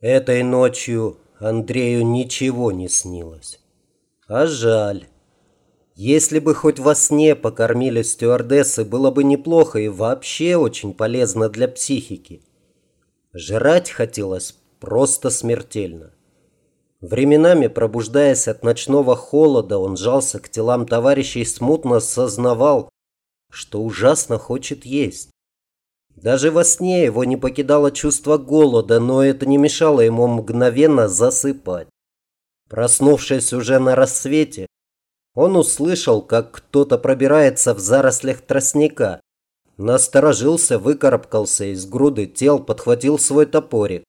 Этой ночью Андрею ничего не снилось. А жаль. Если бы хоть во сне покормили стюардессы, было бы неплохо и вообще очень полезно для психики. Жрать хотелось просто смертельно. Временами, пробуждаясь от ночного холода, он жался к телам товарищей и смутно сознавал, что ужасно хочет есть. Даже во сне его не покидало чувство голода, но это не мешало ему мгновенно засыпать. Проснувшись уже на рассвете, он услышал, как кто-то пробирается в зарослях тростника. Насторожился, выкарабкался из груды тел, подхватил свой топорик.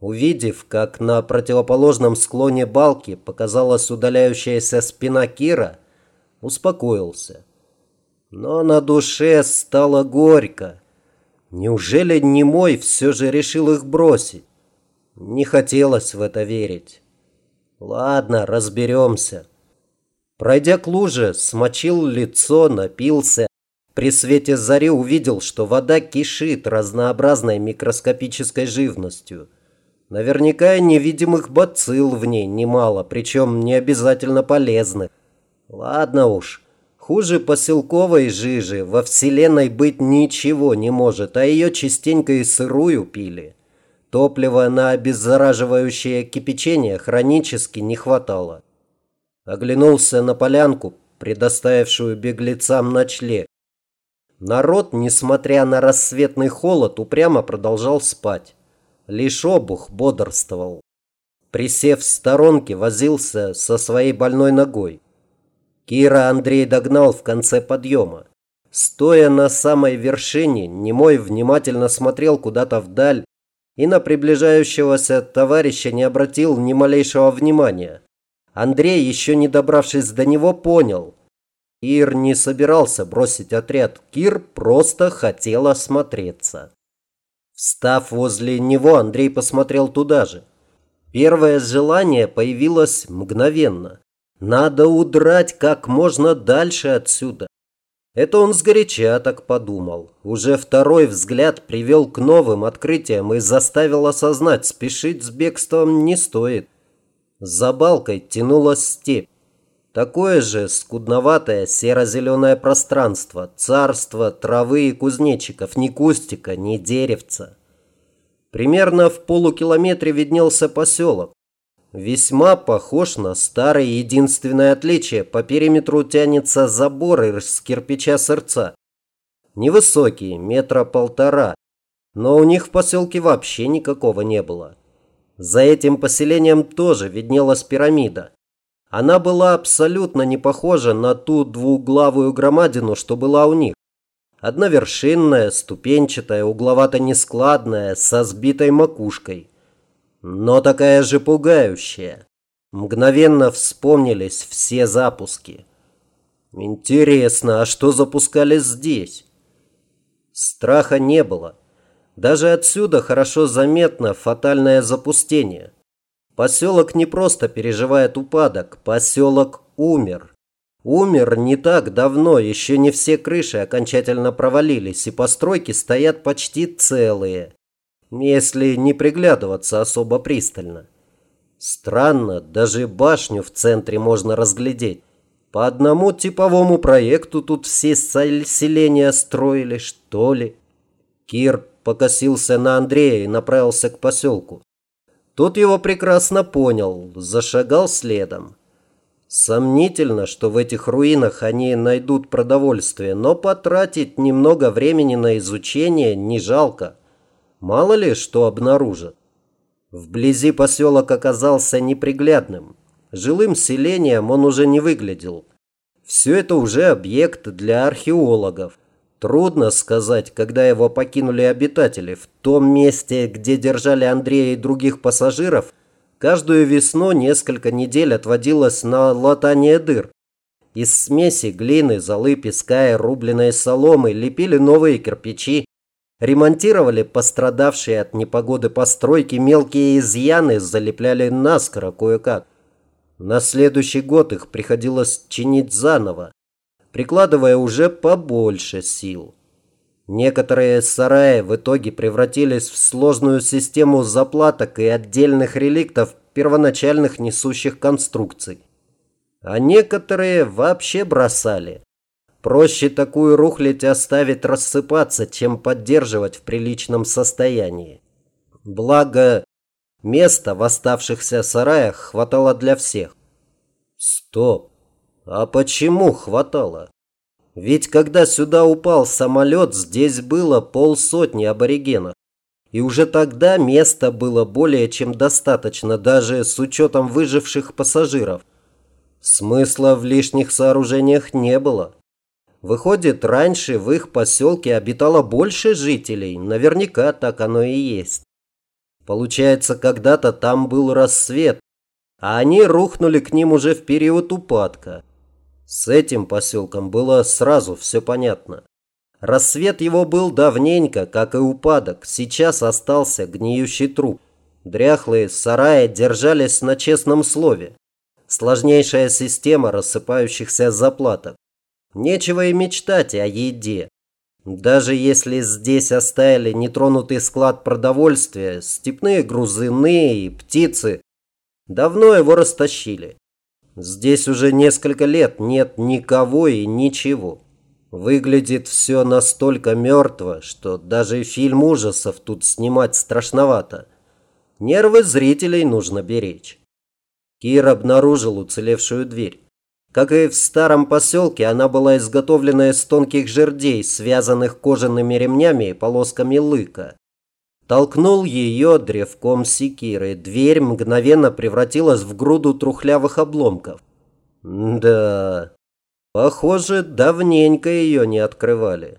Увидев, как на противоположном склоне балки показалась удаляющаяся спина Кира, успокоился. Но на душе стало горько. Неужели немой все же решил их бросить? Не хотелось в это верить. Ладно, разберемся. Пройдя к луже, смочил лицо, напился. При свете зари увидел, что вода кишит разнообразной микроскопической живностью. Наверняка невидимых бацилл в ней немало, причем не обязательно полезных. Ладно уж, Хуже поселковой жижи во вселенной быть ничего не может, а ее частенько и сырую пили. Топлива на обеззараживающее кипячение хронически не хватало. Оглянулся на полянку, предоставившую беглецам ночлег. Народ, несмотря на рассветный холод, упрямо продолжал спать. Лишь обух бодрствовал. Присев в сторонке, возился со своей больной ногой. Кира Андрей догнал в конце подъема. Стоя на самой вершине, Немой внимательно смотрел куда-то вдаль и на приближающегося товарища не обратил ни малейшего внимания. Андрей, еще не добравшись до него, понял. Кир не собирался бросить отряд. Кир просто хотел осмотреться. Встав возле него, Андрей посмотрел туда же. Первое желание появилось мгновенно. Надо удрать как можно дальше отсюда. Это он сгоряча так подумал. Уже второй взгляд привел к новым открытиям и заставил осознать, спешить с бегством не стоит. За балкой тянулась степь. Такое же скудноватое серо-зеленое пространство, царство травы и кузнечиков, ни кустика, ни деревца. Примерно в полукилометре виднелся поселок весьма похож на старый. Единственное отличие – по периметру тянется забор из кирпича сердца. Невысокий, метра полтора, но у них в поселке вообще никакого не было. За этим поселением тоже виднелась пирамида. Она была абсолютно не похожа на ту двуглавую громадину, что была у них. Одновершинная, ступенчатая, угловато-нескладная, со сбитой макушкой – но такая же пугающая. Мгновенно вспомнились все запуски. Интересно, а что запускали здесь? Страха не было. Даже отсюда хорошо заметно фатальное запустение. Поселок не просто переживает упадок, поселок умер. Умер не так давно, еще не все крыши окончательно провалились, и постройки стоят почти целые если не приглядываться особо пристально. Странно, даже башню в центре можно разглядеть. По одному типовому проекту тут все селения строили, что ли? Кир покосился на Андрея и направился к поселку. Тот его прекрасно понял, зашагал следом. Сомнительно, что в этих руинах они найдут продовольствие, но потратить немного времени на изучение не жалко. Мало ли, что обнаружат. Вблизи поселок оказался неприглядным. Жилым селением он уже не выглядел. Все это уже объект для археологов. Трудно сказать, когда его покинули обитатели. В том месте, где держали Андрея и других пассажиров, каждую весну несколько недель отводилось на латание дыр. Из смеси глины, золы, песка и рубленой соломы лепили новые кирпичи, Ремонтировали пострадавшие от непогоды постройки, мелкие изъяны залепляли наскоро кое-как. На следующий год их приходилось чинить заново, прикладывая уже побольше сил. Некоторые сараи в итоге превратились в сложную систему заплаток и отдельных реликтов первоначальных несущих конструкций. А некоторые вообще бросали. Проще такую рухлядь оставить рассыпаться, чем поддерживать в приличном состоянии. Благо, места в оставшихся сараях хватало для всех. Стоп! А почему хватало? Ведь когда сюда упал самолет, здесь было полсотни аборигенов. И уже тогда места было более чем достаточно, даже с учетом выживших пассажиров. Смысла в лишних сооружениях не было. Выходит, раньше в их поселке обитало больше жителей, наверняка так оно и есть. Получается, когда-то там был рассвет, а они рухнули к ним уже в период упадка. С этим поселком было сразу все понятно. Рассвет его был давненько, как и упадок. Сейчас остался гниющий труп. Дряхлые сараи держались на честном слове. Сложнейшая система рассыпающихся заплаток. Нечего и мечтать о еде. Даже если здесь оставили нетронутый склад продовольствия, степные грузыны и птицы, давно его растащили. Здесь уже несколько лет нет никого и ничего. Выглядит все настолько мертво, что даже фильм ужасов тут снимать страшновато. Нервы зрителей нужно беречь. Кир обнаружил уцелевшую дверь. Как и в старом поселке, она была изготовлена из тонких жердей, связанных кожаными ремнями и полосками лыка. Толкнул ее древком секиры. Дверь мгновенно превратилась в груду трухлявых обломков. Да, похоже, давненько ее не открывали.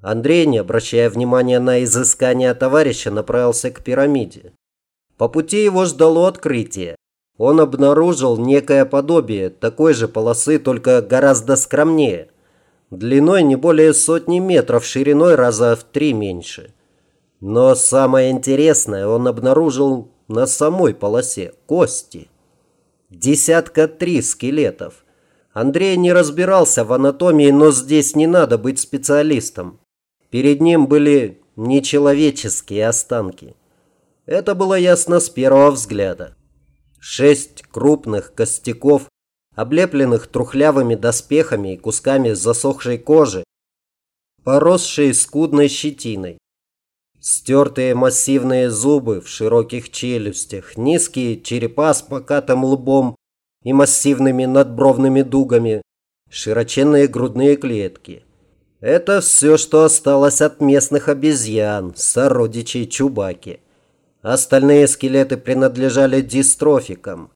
Андрей, не обращая внимания на изыскание товарища, направился к пирамиде. По пути его ждало открытие. Он обнаружил некое подобие такой же полосы, только гораздо скромнее. Длиной не более сотни метров, шириной раза в три меньше. Но самое интересное он обнаружил на самой полосе кости. Десятка три скелетов. Андрей не разбирался в анатомии, но здесь не надо быть специалистом. Перед ним были нечеловеческие останки. Это было ясно с первого взгляда. Шесть крупных костяков, облепленных трухлявыми доспехами и кусками засохшей кожи, поросшие скудной щетиной. Стертые массивные зубы в широких челюстях, низкие черепа с покатым лбом и массивными надбровными дугами, широченные грудные клетки. Это все, что осталось от местных обезьян, сородичей Чубаки. Остальные скелеты принадлежали дистрофикам.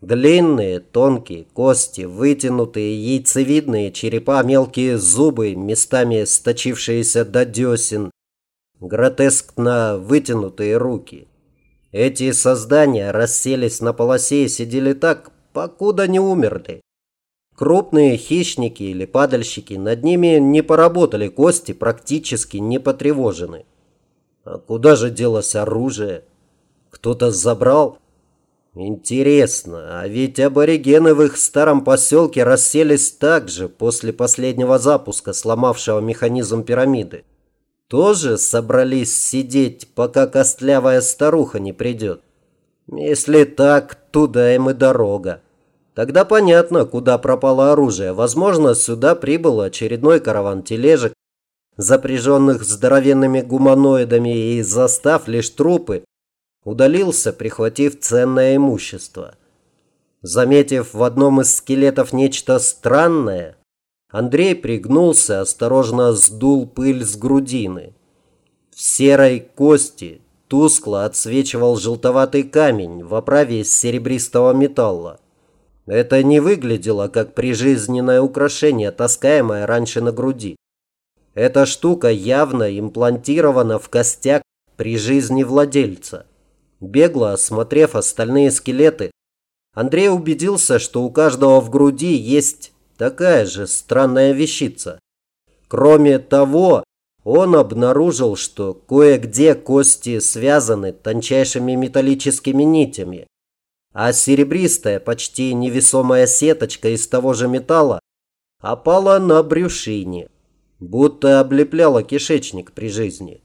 Длинные, тонкие кости, вытянутые, яйцевидные черепа, мелкие зубы, местами сточившиеся до десен, гротескно вытянутые руки. Эти создания расселись на полосе и сидели так, покуда не умерли. Крупные хищники или падальщики над ними не поработали, кости практически не потревожены. А куда же делось оружие? Кто-то забрал? Интересно, а ведь аборигены в их старом поселке расселись также после последнего запуска, сломавшего механизм пирамиды тоже собрались сидеть, пока костлявая старуха не придет? Если так, туда им и дорога. Тогда понятно, куда пропало оружие. Возможно, сюда прибыл очередной караван тележек, запряженных здоровенными гуманоидами, и, застав лишь трупы, удалился, прихватив ценное имущество. Заметив в одном из скелетов нечто странное, Андрей пригнулся, осторожно сдул пыль с грудины. В серой кости тускло отсвечивал желтоватый камень в оправе из серебристого металла. Это не выглядело как прижизненное украшение, таскаемое раньше на груди. Эта штука явно имплантирована в костяк при жизни владельца. Бегло осмотрев остальные скелеты, Андрей убедился, что у каждого в груди есть такая же странная вещица. Кроме того, он обнаружил, что кое-где кости связаны тончайшими металлическими нитями, а серебристая, почти невесомая сеточка из того же металла опала на брюшине. Будто облепляла кишечник при жизни.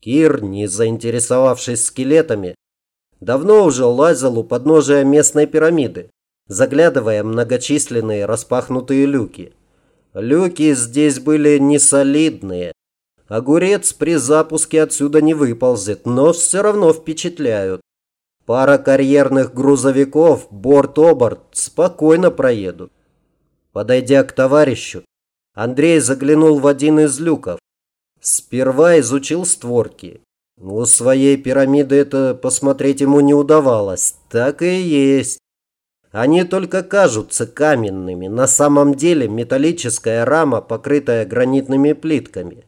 Кир, не заинтересовавшись скелетами, давно уже лазил у подножия местной пирамиды, заглядывая многочисленные распахнутые люки. Люки здесь были несолидные. Огурец при запуске отсюда не выползет, но все равно впечатляют. Пара карьерных грузовиков, борт-оборт, спокойно проедут. Подойдя к товарищу, Андрей заглянул в один из люков. Сперва изучил створки. У своей пирамиды это посмотреть ему не удавалось. Так и есть. Они только кажутся каменными. На самом деле металлическая рама, покрытая гранитными плитками.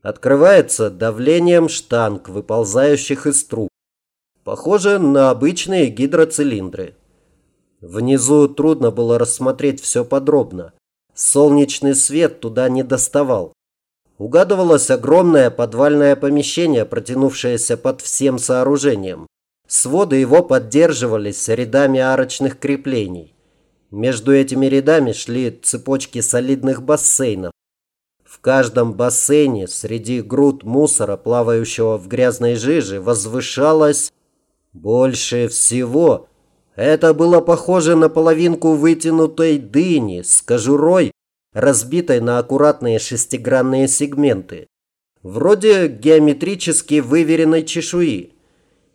Открывается давлением штанг, выползающих из труб. Похоже на обычные гидроцилиндры. Внизу трудно было рассмотреть все подробно. Солнечный свет туда не доставал. Угадывалось огромное подвальное помещение, протянувшееся под всем сооружением. Своды его поддерживались рядами арочных креплений. Между этими рядами шли цепочки солидных бассейнов. В каждом бассейне среди груд мусора, плавающего в грязной жиже, возвышалось больше всего. Это было похоже на половинку вытянутой дыни с кожурой, разбитой на аккуратные шестигранные сегменты. Вроде геометрически выверенной чешуи.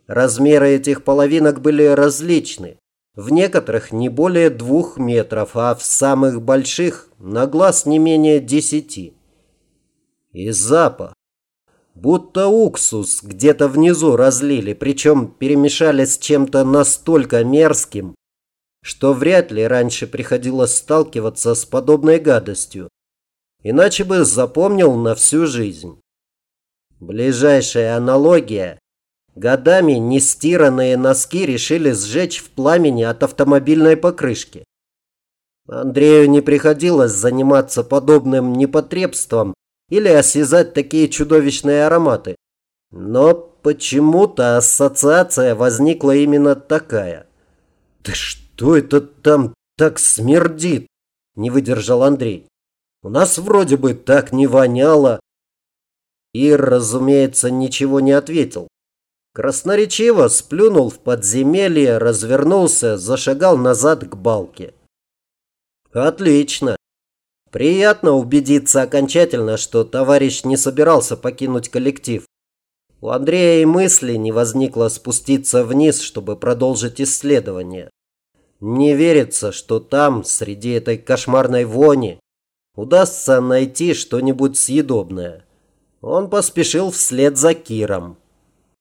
Размеры этих половинок были различны. В некоторых не более двух метров, а в самых больших на глаз не менее десяти. И запах. Будто уксус где-то внизу разлили, причем перемешали с чем-то настолько мерзким, что вряд ли раньше приходилось сталкиваться с подобной гадостью. Иначе бы запомнил на всю жизнь. Ближайшая аналогия Годами нестиранные носки решили сжечь в пламени от автомобильной покрышки. Андрею не приходилось заниматься подобным непотребством или осязать такие чудовищные ароматы. Но почему-то ассоциация возникла именно такая. «Да что это там так смердит?» – не выдержал Андрей. «У нас вроде бы так не воняло». Ир, разумеется, ничего не ответил. Красноречиво сплюнул в подземелье, развернулся, зашагал назад к балке. Отлично. Приятно убедиться окончательно, что товарищ не собирался покинуть коллектив. У Андрея и мысли не возникло спуститься вниз, чтобы продолжить исследование. Не верится, что там, среди этой кошмарной вони, удастся найти что-нибудь съедобное. Он поспешил вслед за Киром.